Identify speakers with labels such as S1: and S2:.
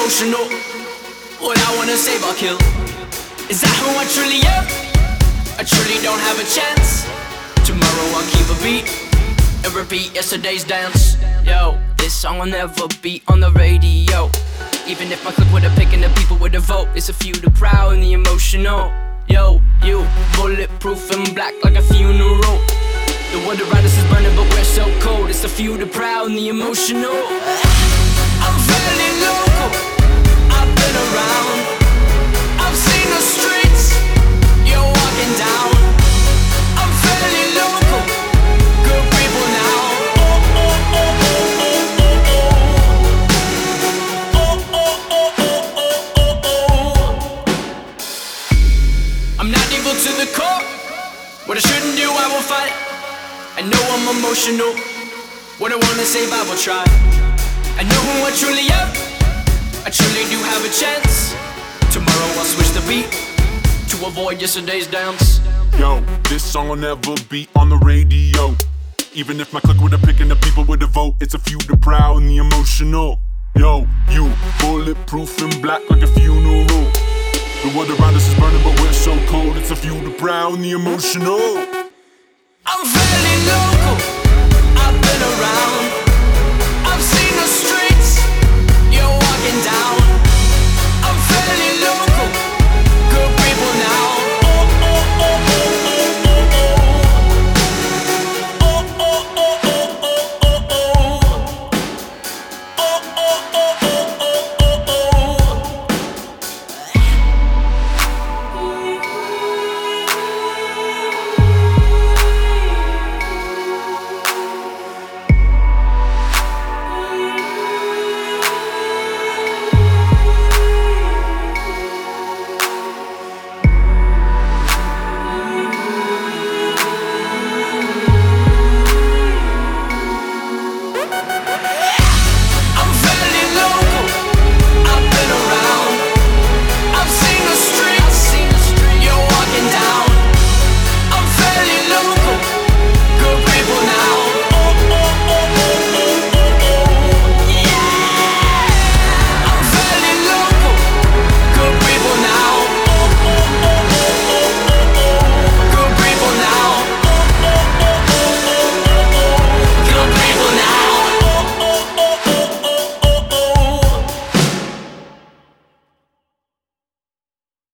S1: emotional. What I wanna save, I'll kill. Is that who I truly am? I truly don't have a chance. Tomorrow I'll keep a beat and repeat yesterday's dance. Yo, this song will never be on the radio. Even if I click with a pick and the people with a vote, it's a few the proud and the emotional. Yo, you bulletproof and black like a funeral. The world around is burning, but we're so cold. It's a few the proud and the emotional. What I shouldn't do, I will fight. I know I'm emotional. What I wanna save, I will try. I know who I truly am. I truly do have a chance. Tomorrow I'll switch the beat to avoid yesterday's dance.
S2: Yo, this song will never be on the radio. Even if my click would have pick and the people with a vote, it's a few the proud and the emotional. Yo, you bulletproof and black like a funeral. The world around us so cold. It's a few to brown the emotional.
S1: I'm